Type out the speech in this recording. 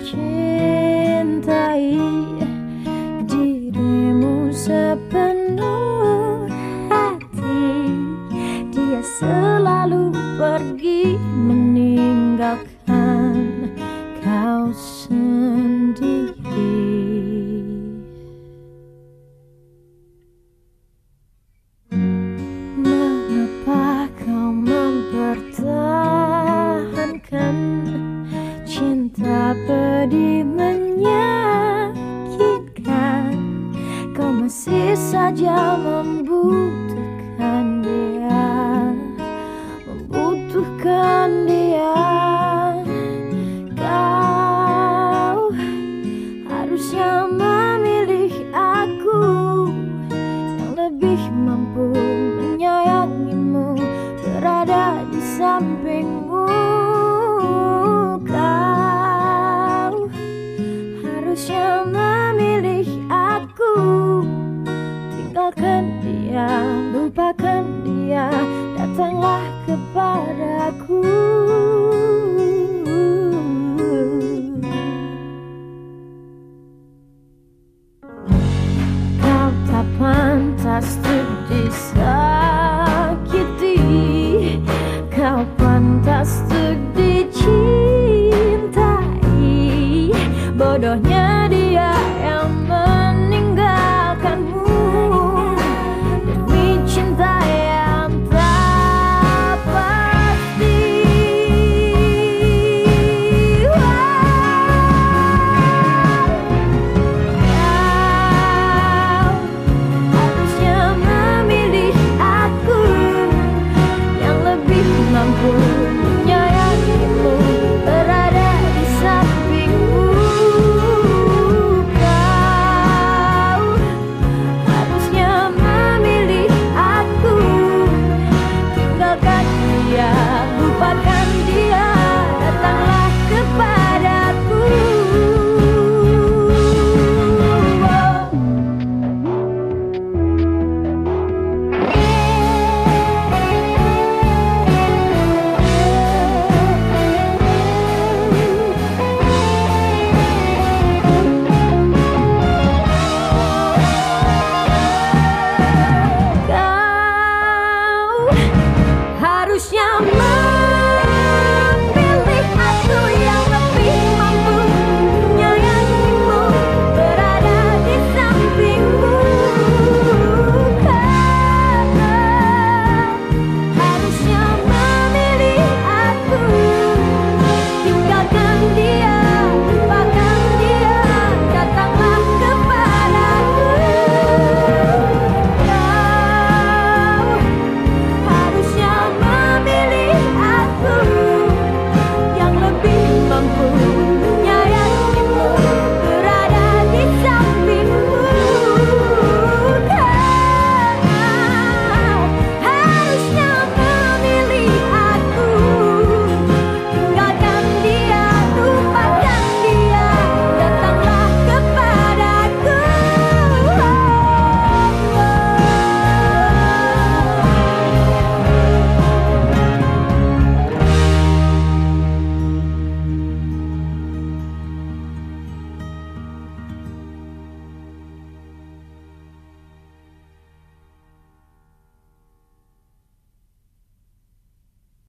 mencintai dirimu sepenuh hati. Dia selalu pergi saja membutuhkan dia Membutuhkan dia. Kau harusnya memilih aku Yang lebih mampu menyayangimu Berada di sampingmu. Kau harusnya aku. Kau tak pantas untuk disakiti Kau pantas untuk